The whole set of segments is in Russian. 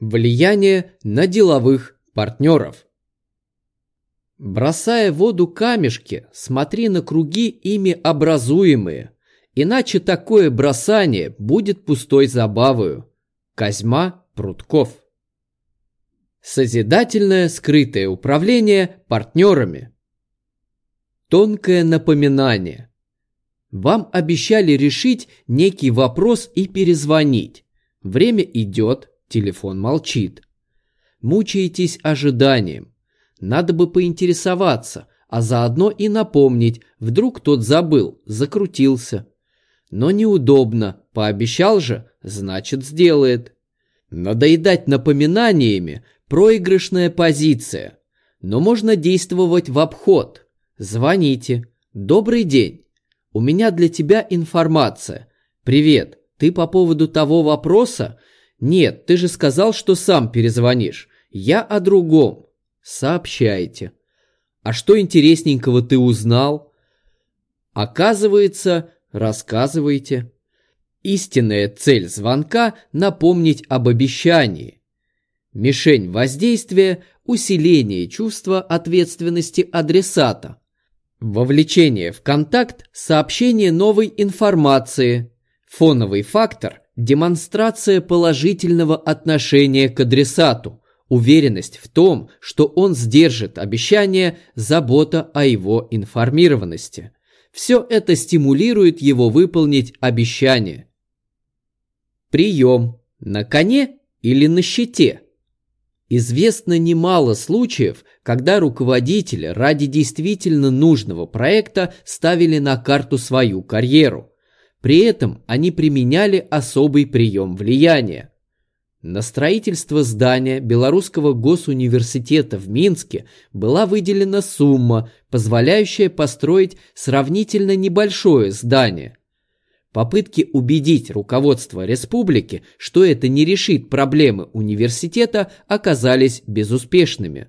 Влияние на деловых партнеров. Бросая в воду камешки, смотри на круги ими образуемые, иначе такое бросание будет пустой забавою. Козьма Прутков. Созидательное скрытое управление партнерами. Тонкое напоминание. Вам обещали решить некий вопрос и перезвонить. Время идет, телефон молчит. Мучаетесь ожиданием. Надо бы поинтересоваться, а заодно и напомнить, вдруг тот забыл, закрутился. Но неудобно, пообещал же, значит сделает. Надоедать напоминаниями – проигрышная позиция. Но можно действовать в обход. Звоните. Добрый день. У меня для тебя информация. Привет. Ты по поводу того вопроса? Нет, ты же сказал, что сам перезвонишь. Я о другом. Сообщайте. А что интересненького ты узнал? Оказывается, рассказывайте. Истинная цель звонка – напомнить об обещании. Мишень воздействия – усиление чувства ответственности адресата. Вовлечение в контакт – сообщение новой информации. Фоновый фактор – демонстрация положительного отношения к адресату, уверенность в том, что он сдержит обещание, забота о его информированности. Все это стимулирует его выполнить обещание. Прием. На коне или на щите? Известно немало случаев, когда руководители ради действительно нужного проекта ставили на карту свою карьеру. При этом они применяли особый прием влияния. На строительство здания Белорусского госуниверситета в Минске была выделена сумма, позволяющая построить сравнительно небольшое здание. Попытки убедить руководство республики, что это не решит проблемы университета, оказались безуспешными.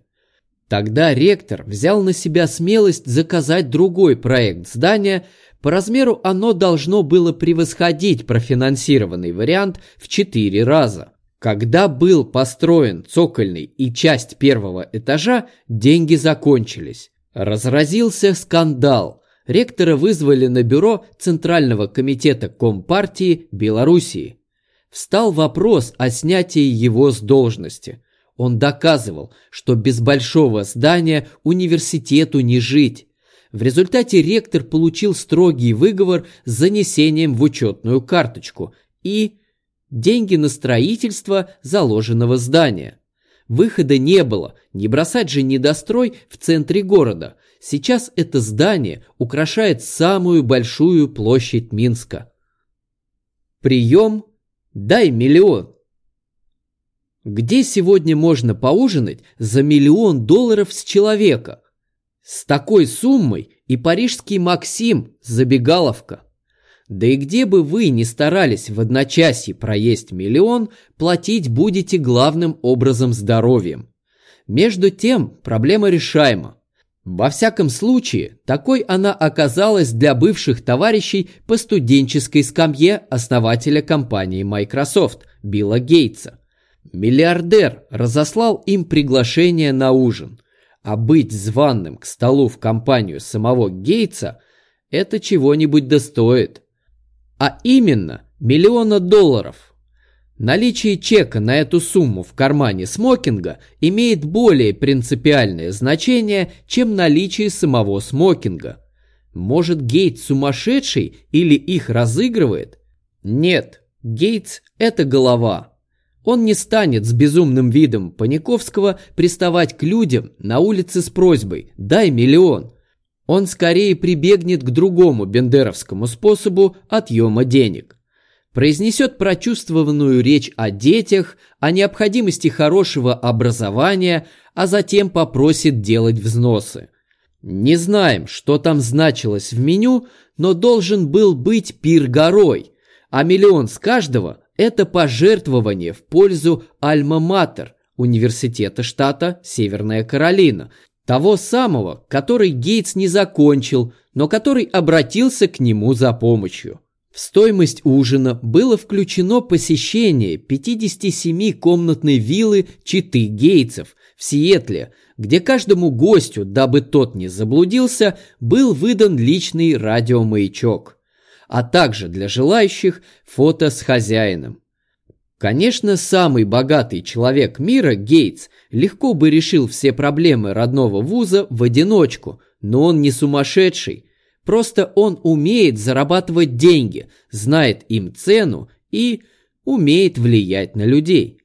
Тогда ректор взял на себя смелость заказать другой проект здания, по размеру оно должно было превосходить профинансированный вариант в четыре раза. Когда был построен цокольный и часть первого этажа, деньги закончились. Разразился скандал, ректора вызвали на бюро Центрального комитета Компартии Белоруссии. Встал вопрос о снятии его с должности. Он доказывал, что без большого здания университету не жить. В результате ректор получил строгий выговор с занесением в учетную карточку и деньги на строительство заложенного здания. Выхода не было, не бросать же недострой в центре города – Сейчас это здание украшает самую большую площадь Минска. Прием «Дай миллион». Где сегодня можно поужинать за миллион долларов с человека? С такой суммой и парижский Максим – забегаловка. Да и где бы вы ни старались в одночасье проесть миллион, платить будете главным образом здоровьем. Между тем проблема решаема. Во всяком случае, такой она оказалась для бывших товарищей по студенческой скамье основателя компании Microsoft Билла Гейтса. Миллиардер разослал им приглашение на ужин, а быть званым к столу в компанию самого Гейтса – это чего-нибудь достоит. А именно миллиона долларов – Наличие чека на эту сумму в кармане смокинга имеет более принципиальное значение, чем наличие самого смокинга. Может, Гейтс сумасшедший или их разыгрывает? Нет, Гейтс – это голова. Он не станет с безумным видом Паниковского приставать к людям на улице с просьбой «дай миллион». Он скорее прибегнет к другому бендеровскому способу отъема денег произнесет прочувствованную речь о детях, о необходимости хорошего образования, а затем попросит делать взносы. Не знаем, что там значилось в меню, но должен был быть пир горой, а миллион с каждого – это пожертвование в пользу Альма-Матер, университета штата Северная Каролина, того самого, который Гейтс не закончил, но который обратился к нему за помощью. В стоимость ужина было включено посещение 57-комнатной виллы Читы Гейтсов в Сиэтле, где каждому гостю, дабы тот не заблудился, был выдан личный радиомаячок, а также для желающих фото с хозяином. Конечно, самый богатый человек мира, Гейтс, легко бы решил все проблемы родного вуза в одиночку, но он не сумасшедший. Просто он умеет зарабатывать деньги, знает им цену и умеет влиять на людей.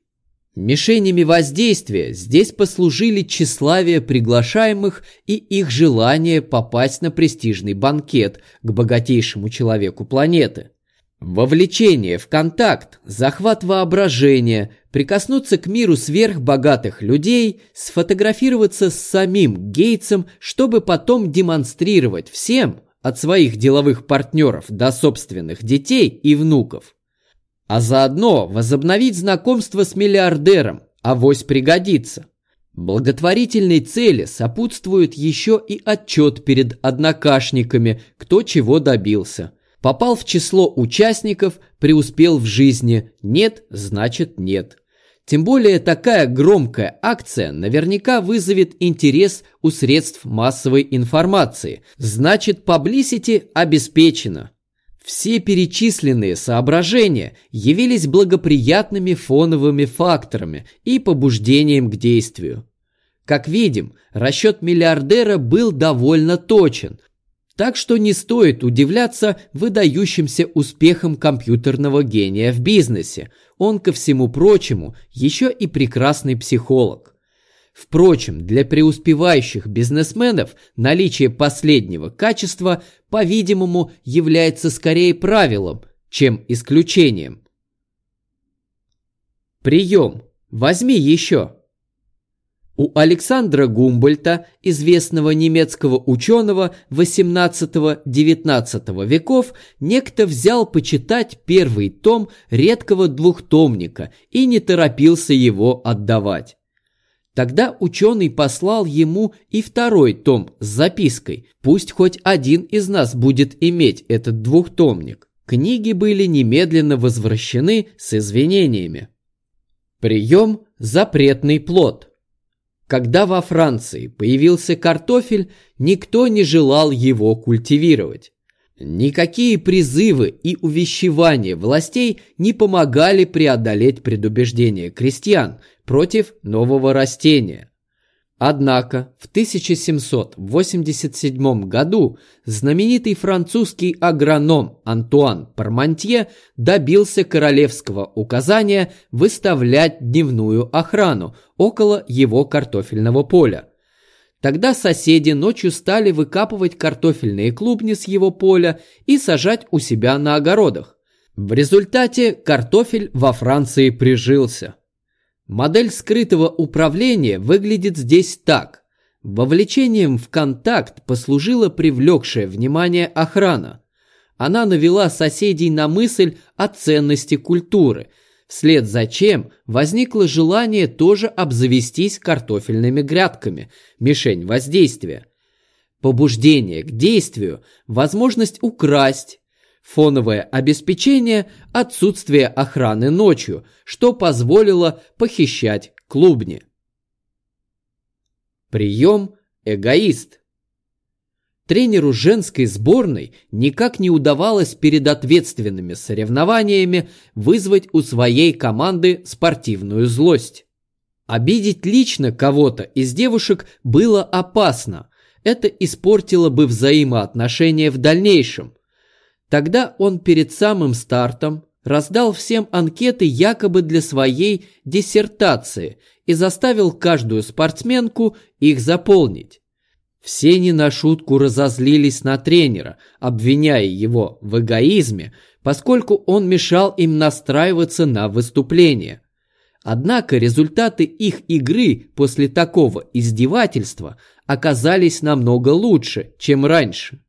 Мишенями воздействия здесь послужили тщеславие приглашаемых и их желание попасть на престижный банкет к богатейшему человеку планеты. Вовлечение в контакт, захват воображения, прикоснуться к миру сверхбогатых людей, сфотографироваться с самим Гейтсом, чтобы потом демонстрировать всем, от своих деловых партнеров до собственных детей и внуков. А заодно возобновить знакомство с миллиардером, авось пригодится. Благотворительной цели сопутствует еще и отчет перед однокашниками, кто чего добился – Попал в число участников, преуспел в жизни. Нет, значит нет. Тем более такая громкая акция наверняка вызовет интерес у средств массовой информации. Значит, publicity обеспечено. Все перечисленные соображения явились благоприятными фоновыми факторами и побуждением к действию. Как видим, расчет миллиардера был довольно точен – так что не стоит удивляться выдающимся успехам компьютерного гения в бизнесе. Он, ко всему прочему, еще и прекрасный психолог. Впрочем, для преуспевающих бизнесменов наличие последнего качества, по-видимому, является скорее правилом, чем исключением. Прием. Возьми еще. У Александра Гумбольта, известного немецкого ученого XVIII-XIX веков, некто взял почитать первый том редкого двухтомника и не торопился его отдавать. Тогда ученый послал ему и второй том с запиской «Пусть хоть один из нас будет иметь этот двухтомник». Книги были немедленно возвращены с извинениями. Прием «Запретный плод» Когда во Франции появился картофель, никто не желал его культивировать. Никакие призывы и увещевания властей не помогали преодолеть предубеждение крестьян против нового растения. Однако в 1787 году знаменитый французский агроном Антуан Пармантье добился королевского указания выставлять дневную охрану около его картофельного поля. Тогда соседи ночью стали выкапывать картофельные клубни с его поля и сажать у себя на огородах. В результате картофель во Франции прижился. Модель скрытого управления выглядит здесь так. Вовлечением в контакт послужила привлекшая внимание охрана. Она навела соседей на мысль о ценности культуры, вслед за чем возникло желание тоже обзавестись картофельными грядками, мишень воздействия. Побуждение к действию, возможность украсть, фоновое обеспечение, отсутствие охраны ночью, что позволило похищать клубни. Прием «Эгоист». Тренеру женской сборной никак не удавалось перед ответственными соревнованиями вызвать у своей команды спортивную злость. Обидеть лично кого-то из девушек было опасно. Это испортило бы взаимоотношения в дальнейшем. Тогда он перед самым стартом раздал всем анкеты якобы для своей диссертации и заставил каждую спортсменку их заполнить. Все не на шутку разозлились на тренера, обвиняя его в эгоизме, поскольку он мешал им настраиваться на выступление. Однако результаты их игры после такого издевательства оказались намного лучше, чем раньше.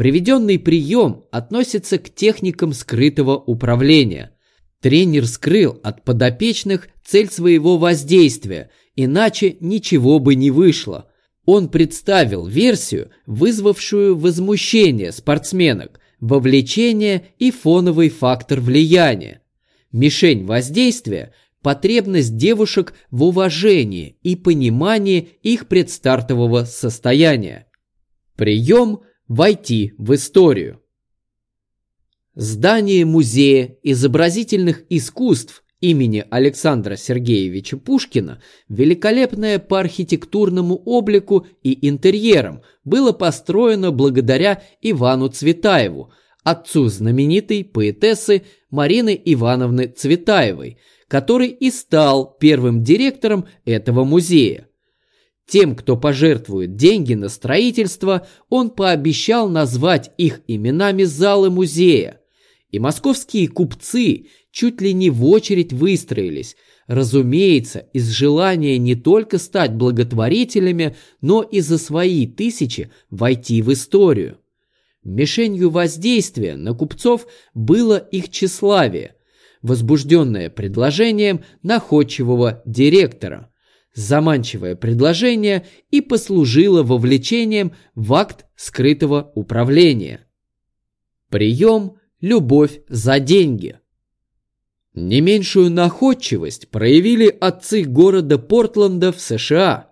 Приведенный прием относится к техникам скрытого управления. Тренер скрыл от подопечных цель своего воздействия, иначе ничего бы не вышло. Он представил версию, вызвавшую возмущение спортсменок, вовлечение и фоновый фактор влияния. Мишень воздействия – потребность девушек в уважении и понимании их предстартового состояния. Прием – войти в историю. Здание Музея изобразительных искусств имени Александра Сергеевича Пушкина, великолепное по архитектурному облику и интерьерам, было построено благодаря Ивану Цветаеву, отцу знаменитой поэтессы Марины Ивановны Цветаевой, который и стал первым директором этого музея. Тем, кто пожертвует деньги на строительство, он пообещал назвать их именами залы музея. И московские купцы чуть ли не в очередь выстроились, разумеется, из желания не только стать благотворителями, но и за свои тысячи войти в историю. Мишенью воздействия на купцов было их тщеславие, возбужденное предложением находчивого директора. Заманчивое предложение и послужило вовлечением в акт скрытого управления. Прием «Любовь за деньги». Не меньшую находчивость проявили отцы города Портленда в США.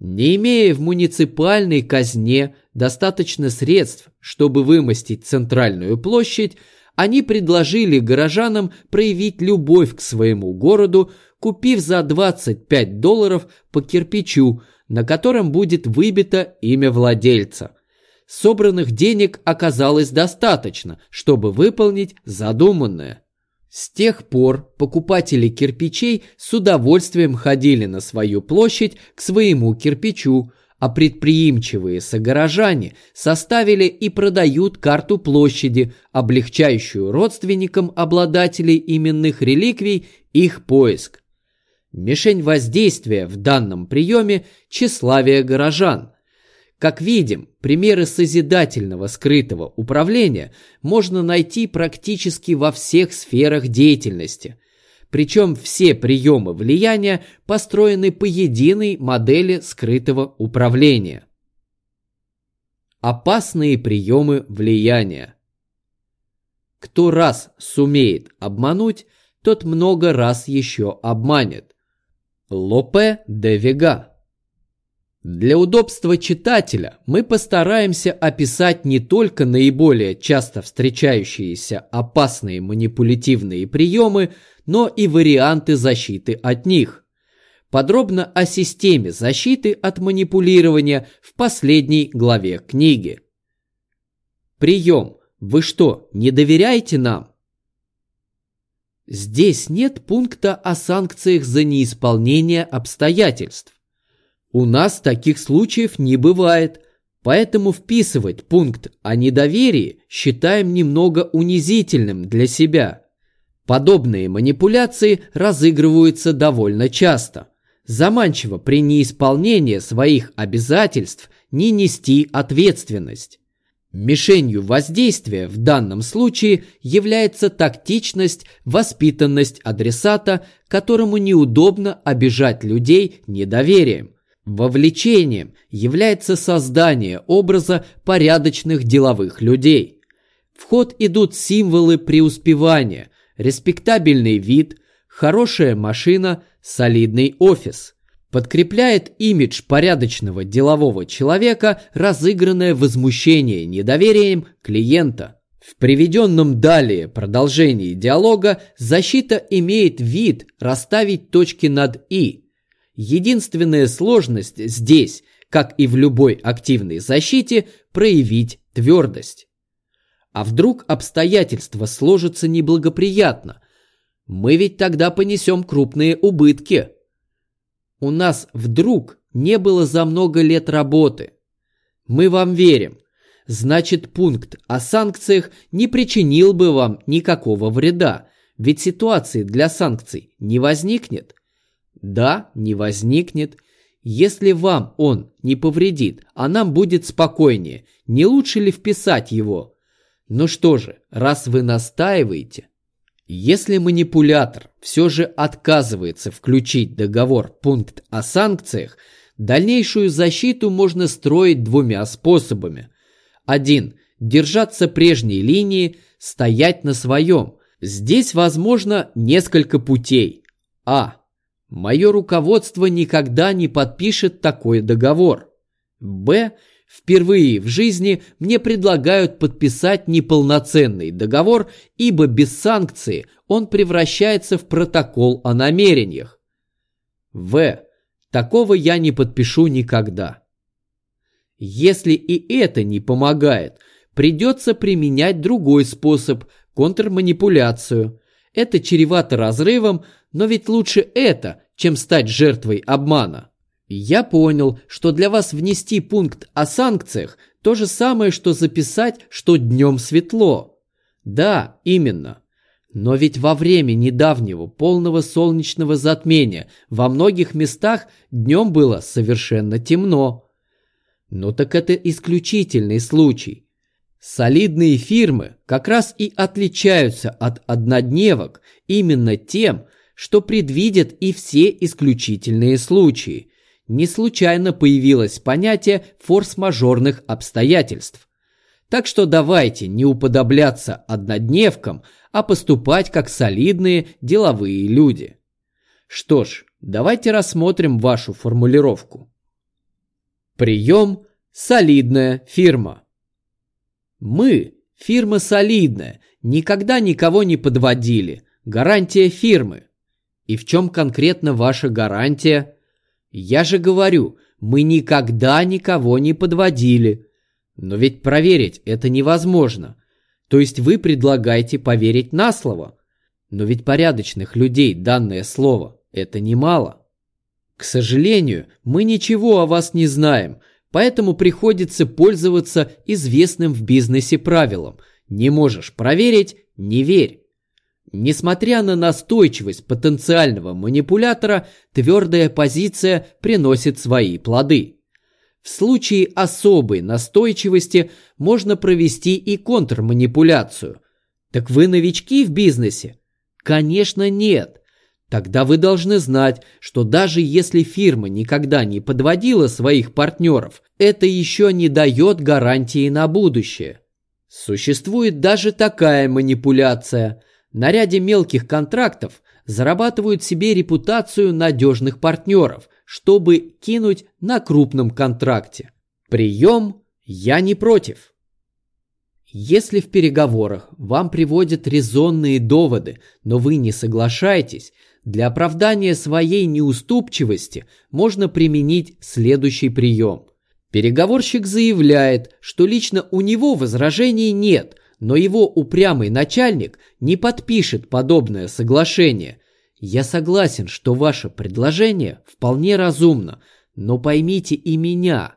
Не имея в муниципальной казне достаточно средств, чтобы вымостить центральную площадь, они предложили горожанам проявить любовь к своему городу, купив за 25 долларов по кирпичу, на котором будет выбито имя владельца. Собранных денег оказалось достаточно, чтобы выполнить задуманное. С тех пор покупатели кирпичей с удовольствием ходили на свою площадь к своему кирпичу, а предприимчивые согорожане составили и продают карту площади, облегчающую родственникам обладателей именных реликвий их поиск. Мишень воздействия в данном приеме – тщеславие горожан – как видим, примеры созидательного скрытого управления можно найти практически во всех сферах деятельности. Причем все приемы влияния построены по единой модели скрытого управления. Опасные приемы влияния. Кто раз сумеет обмануть, тот много раз еще обманет. Лопе де Вега для удобства читателя мы постараемся описать не только наиболее часто встречающиеся опасные манипулятивные приемы, но и варианты защиты от них. Подробно о системе защиты от манипулирования в последней главе книги. Прием. Вы что, не доверяете нам? Здесь нет пункта о санкциях за неисполнение обстоятельств. У нас таких случаев не бывает, поэтому вписывать пункт о недоверии считаем немного унизительным для себя. Подобные манипуляции разыгрываются довольно часто. Заманчиво при неисполнении своих обязательств не нести ответственность. Мишенью воздействия в данном случае является тактичность, воспитанность адресата, которому неудобно обижать людей недоверием. Вовлечением является создание образа порядочных деловых людей. В ход идут символы преуспевания, респектабельный вид, хорошая машина, солидный офис. Подкрепляет имидж порядочного делового человека разыгранное возмущение недоверием клиента. В приведенном далее продолжении диалога защита имеет вид расставить точки над «и», Единственная сложность здесь, как и в любой активной защите, проявить твердость. А вдруг обстоятельства сложатся неблагоприятно? Мы ведь тогда понесем крупные убытки. У нас вдруг не было за много лет работы. Мы вам верим. Значит, пункт о санкциях не причинил бы вам никакого вреда, ведь ситуации для санкций не возникнет. Да, не возникнет. Если вам он не повредит, а нам будет спокойнее, не лучше ли вписать его? Ну что же, раз вы настаиваете... Если манипулятор все же отказывается включить договор пункт о санкциях, дальнейшую защиту можно строить двумя способами. Один держаться прежней линии, стоять на своем. Здесь возможно несколько путей. А. Мое руководство никогда не подпишет такой договор. Б. Впервые в жизни мне предлагают подписать неполноценный договор, ибо без санкции он превращается в протокол о намерениях. В. Такого я не подпишу никогда. Если и это не помогает, придется применять другой способ – контрманипуляцию. Это чревато разрывом, но ведь лучше это, чем стать жертвой обмана. Я понял, что для вас внести пункт о санкциях то же самое, что записать, что днем светло. Да, именно. Но ведь во время недавнего полного солнечного затмения во многих местах днем было совершенно темно. Ну так это исключительный случай. Солидные фирмы как раз и отличаются от однодневок именно тем, что предвидят и все исключительные случаи. Не случайно появилось понятие форс-мажорных обстоятельств. Так что давайте не уподобляться однодневкам, а поступать как солидные деловые люди. Что ж, давайте рассмотрим вашу формулировку. Прием «Солидная фирма». Мы, фирма солидная, никогда никого не подводили. Гарантия фирмы. И в чем конкретно ваша гарантия? Я же говорю, мы никогда никого не подводили. Но ведь проверить это невозможно. То есть вы предлагаете поверить на слово. Но ведь порядочных людей данное слово – это немало. К сожалению, мы ничего о вас не знаем, поэтому приходится пользоваться известным в бизнесе правилом. Не можешь проверить – не верь. Несмотря на настойчивость потенциального манипулятора, твердая позиция приносит свои плоды. В случае особой настойчивости можно провести и контрманипуляцию. Так вы новички в бизнесе? Конечно, нет. Тогда вы должны знать, что даже если фирма никогда не подводила своих партнеров, это еще не дает гарантии на будущее. Существует даже такая манипуляция. На ряде мелких контрактов зарабатывают себе репутацию надежных партнеров, чтобы кинуть на крупном контракте. Прием «я не против». Если в переговорах вам приводят резонные доводы, но вы не соглашаетесь, для оправдания своей неуступчивости можно применить следующий прием. Переговорщик заявляет, что лично у него возражений нет – но его упрямый начальник не подпишет подобное соглашение. Я согласен, что ваше предложение вполне разумно, но поймите и меня.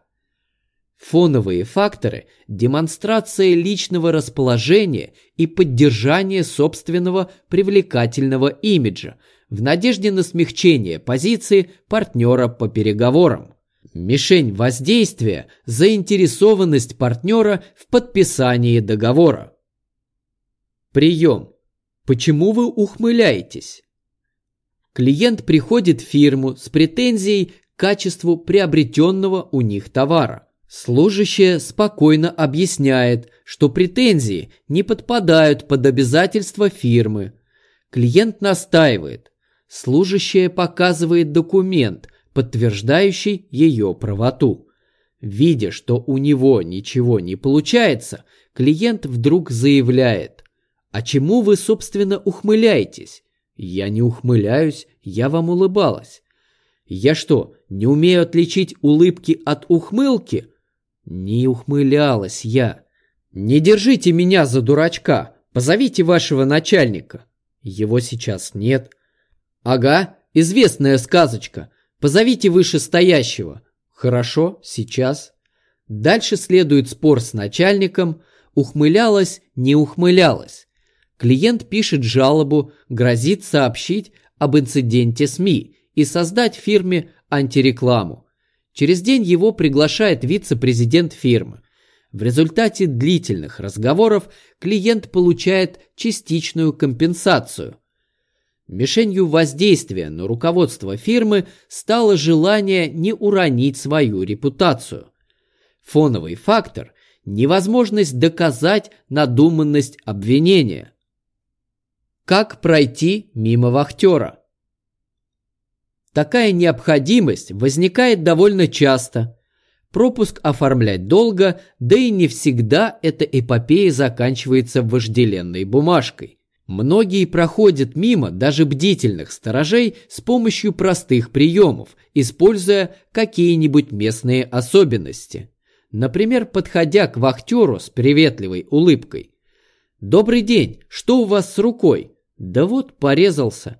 Фоновые факторы – демонстрация личного расположения и поддержание собственного привлекательного имиджа в надежде на смягчение позиции партнера по переговорам. Мишень воздействия – заинтересованность партнера в подписании договора. Прием. Почему вы ухмыляетесь? Клиент приходит в фирму с претензией к качеству приобретенного у них товара. Служащая спокойно объясняет, что претензии не подпадают под обязательства фирмы. Клиент настаивает. Служащая показывает документ – подтверждающий ее правоту. Видя, что у него ничего не получается, клиент вдруг заявляет «А чему вы, собственно, ухмыляетесь?» «Я не ухмыляюсь, я вам улыбалась». «Я что, не умею отличить улыбки от ухмылки?» «Не ухмылялась я». «Не держите меня за дурачка, позовите вашего начальника». «Его сейчас нет». «Ага, известная сказочка. Позовите вышестоящего. Хорошо, сейчас. Дальше следует спор с начальником. Ухмылялась, не ухмылялась. Клиент пишет жалобу, грозит сообщить об инциденте СМИ и создать фирме антирекламу. Через день его приглашает вице-президент фирмы. В результате длительных разговоров клиент получает частичную компенсацию – Мишенью воздействия на руководство фирмы стало желание не уронить свою репутацию. Фоновый фактор – невозможность доказать надуманность обвинения. Как пройти мимо вахтера? Такая необходимость возникает довольно часто. Пропуск оформлять долго, да и не всегда эта эпопея заканчивается вожделенной бумажкой. Многие проходят мимо даже бдительных сторожей с помощью простых приемов, используя какие-нибудь местные особенности. Например, подходя к вахтеру с приветливой улыбкой. «Добрый день, что у вас с рукой?» «Да вот, порезался».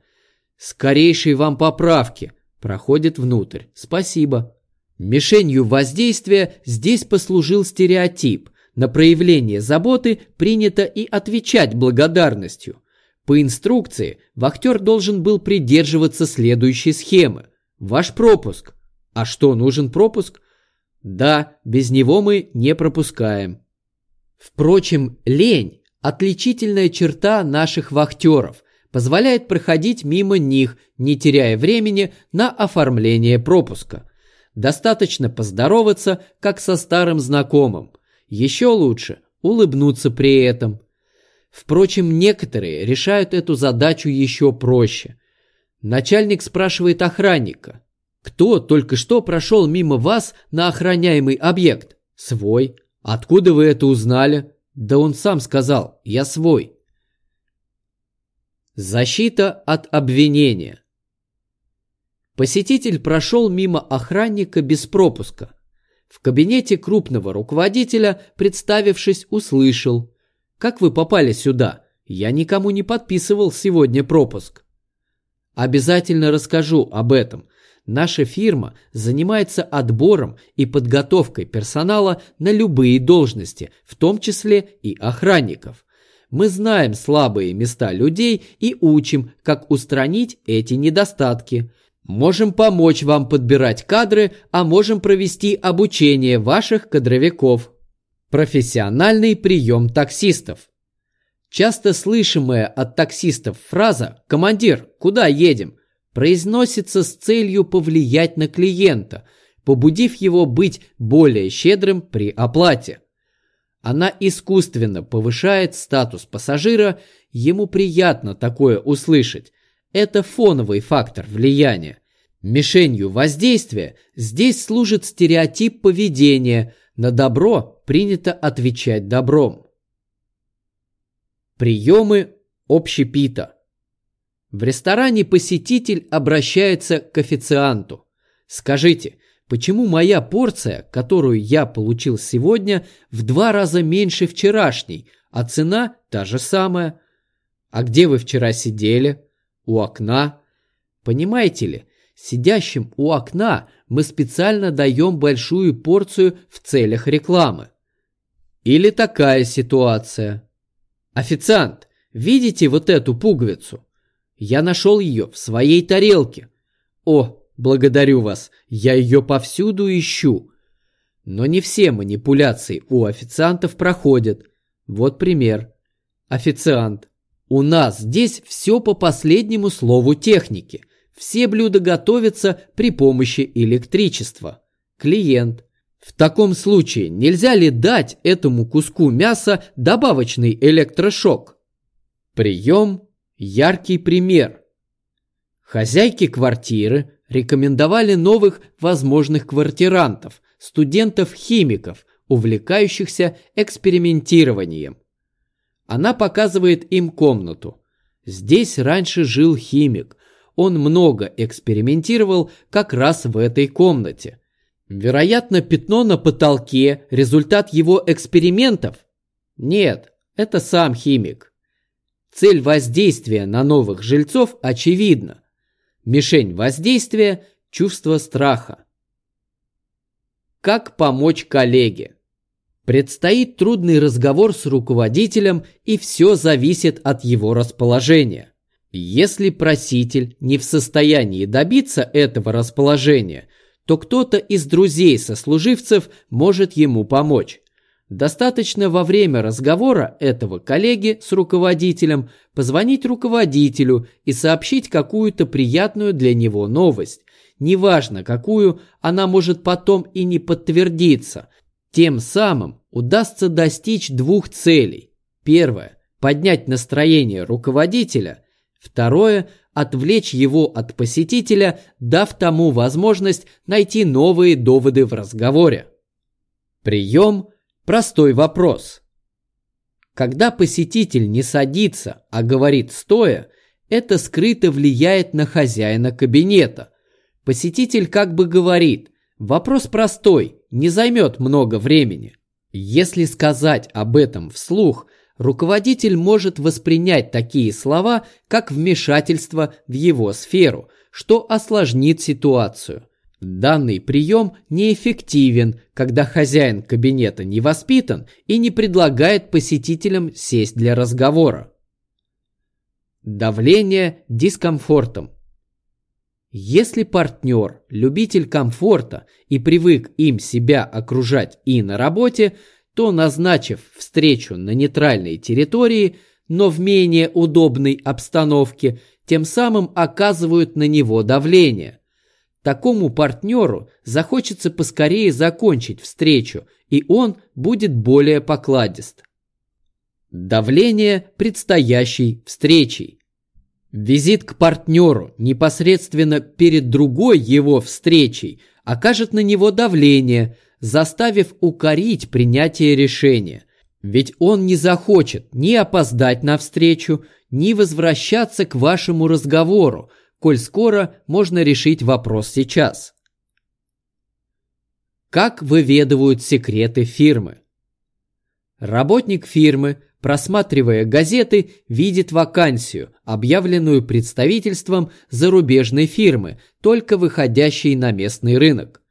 «Скорейшей вам поправки!» Проходит внутрь. «Спасибо». Мишенью воздействия здесь послужил стереотип – на проявление заботы принято и отвечать благодарностью. По инструкции вахтер должен был придерживаться следующей схемы. Ваш пропуск. А что, нужен пропуск? Да, без него мы не пропускаем. Впрочем, лень – отличительная черта наших вахтеров, позволяет проходить мимо них, не теряя времени на оформление пропуска. Достаточно поздороваться, как со старым знакомым – еще лучше улыбнуться при этом. Впрочем, некоторые решают эту задачу еще проще. Начальник спрашивает охранника. «Кто только что прошел мимо вас на охраняемый объект?» «Свой». «Откуда вы это узнали?» «Да он сам сказал, я свой». Защита от обвинения. Посетитель прошел мимо охранника без пропуска. В кабинете крупного руководителя, представившись, услышал. «Как вы попали сюда? Я никому не подписывал сегодня пропуск». «Обязательно расскажу об этом. Наша фирма занимается отбором и подготовкой персонала на любые должности, в том числе и охранников. Мы знаем слабые места людей и учим, как устранить эти недостатки. Можем помочь вам подбирать кадры, а можем провести обучение ваших кадровиков. Профессиональный прием таксистов. Часто слышимая от таксистов фраза «Командир, куда едем?» Произносится с целью повлиять на клиента, побудив его быть более щедрым при оплате. Она искусственно повышает статус пассажира, ему приятно такое услышать, это фоновый фактор влияния. Мишенью воздействия здесь служит стереотип поведения. На добро принято отвечать добром. Приемы общепита. В ресторане посетитель обращается к официанту. Скажите, почему моя порция, которую я получил сегодня, в два раза меньше вчерашней, а цена та же самая? А где вы вчера сидели? у окна. Понимаете ли, сидящим у окна мы специально даем большую порцию в целях рекламы. Или такая ситуация. Официант, видите вот эту пуговицу? Я нашел ее в своей тарелке. О, благодарю вас, я ее повсюду ищу. Но не все манипуляции у официантов проходят. Вот пример. Официант. У нас здесь все по последнему слову техники. Все блюда готовятся при помощи электричества. Клиент. В таком случае нельзя ли дать этому куску мяса добавочный электрошок? Прием – яркий пример. Хозяйки квартиры рекомендовали новых возможных квартирантов, студентов-химиков, увлекающихся экспериментированием. Она показывает им комнату. Здесь раньше жил химик. Он много экспериментировал как раз в этой комнате. Вероятно, пятно на потолке – результат его экспериментов? Нет, это сам химик. Цель воздействия на новых жильцов очевидна. Мишень воздействия – чувство страха. Как помочь коллеге? Предстоит трудный разговор с руководителем, и все зависит от его расположения. Если проситель не в состоянии добиться этого расположения, то кто-то из друзей-сослуживцев может ему помочь. Достаточно во время разговора этого коллеги с руководителем позвонить руководителю и сообщить какую-то приятную для него новость. Неважно какую, она может потом и не подтвердиться – Тем самым удастся достичь двух целей. Первое – поднять настроение руководителя. Второе – отвлечь его от посетителя, дав тому возможность найти новые доводы в разговоре. Прием – простой вопрос. Когда посетитель не садится, а говорит стоя, это скрыто влияет на хозяина кабинета. Посетитель как бы говорит «вопрос простой, не займет много времени». Если сказать об этом вслух, руководитель может воспринять такие слова как вмешательство в его сферу, что осложнит ситуацию. Данный прием неэффективен, когда хозяин кабинета не воспитан и не предлагает посетителям сесть для разговора. Давление дискомфортом. Если партнер – любитель комфорта и привык им себя окружать и на работе, то, назначив встречу на нейтральной территории, но в менее удобной обстановке, тем самым оказывают на него давление. Такому партнеру захочется поскорее закончить встречу, и он будет более покладист. Давление предстоящей встречи. Визит к партнеру непосредственно перед другой его встречей окажет на него давление, заставив укорить принятие решения. Ведь он не захочет ни опоздать на встречу, ни возвращаться к вашему разговору, коль скоро можно решить вопрос сейчас. Как выведывают секреты фирмы? Работник фирмы – просматривая газеты, видит вакансию, объявленную представительством зарубежной фирмы, только выходящей на местный рынок.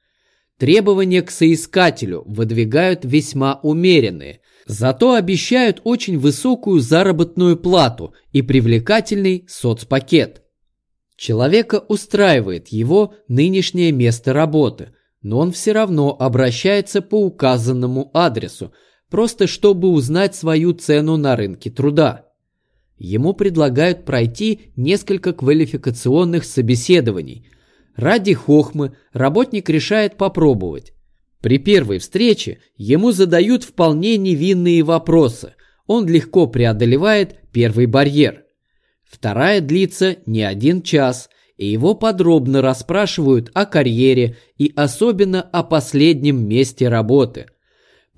Требования к соискателю выдвигают весьма умеренные, зато обещают очень высокую заработную плату и привлекательный соцпакет. Человека устраивает его нынешнее место работы, но он все равно обращается по указанному адресу – просто чтобы узнать свою цену на рынке труда. Ему предлагают пройти несколько квалификационных собеседований. Ради хохмы работник решает попробовать. При первой встрече ему задают вполне невинные вопросы. Он легко преодолевает первый барьер. Вторая длится не один час, и его подробно расспрашивают о карьере и особенно о последнем месте работы –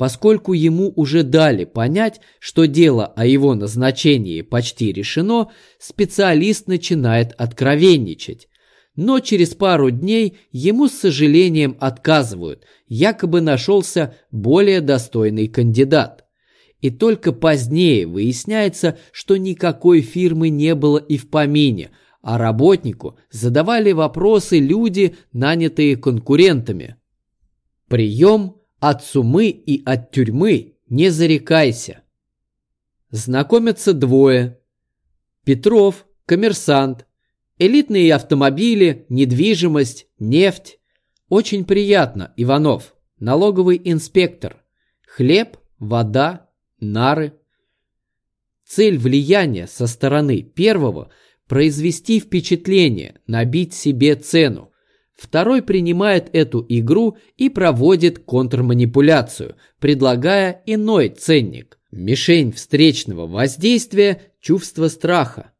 Поскольку ему уже дали понять, что дело о его назначении почти решено, специалист начинает откровенничать. Но через пару дней ему с сожалением отказывают, якобы нашелся более достойный кандидат. И только позднее выясняется, что никакой фирмы не было и в помине, а работнику задавали вопросы люди, нанятые конкурентами. Прием – от сумы и от тюрьмы не зарекайся. Знакомятся двое. Петров, коммерсант, элитные автомобили, недвижимость, нефть. Очень приятно, Иванов, налоговый инспектор. Хлеб, вода, нары. Цель влияния со стороны первого – произвести впечатление, набить себе цену. Второй принимает эту игру и проводит контрманипуляцию, предлагая иной ценник. Мишень встречного воздействия – чувство страха.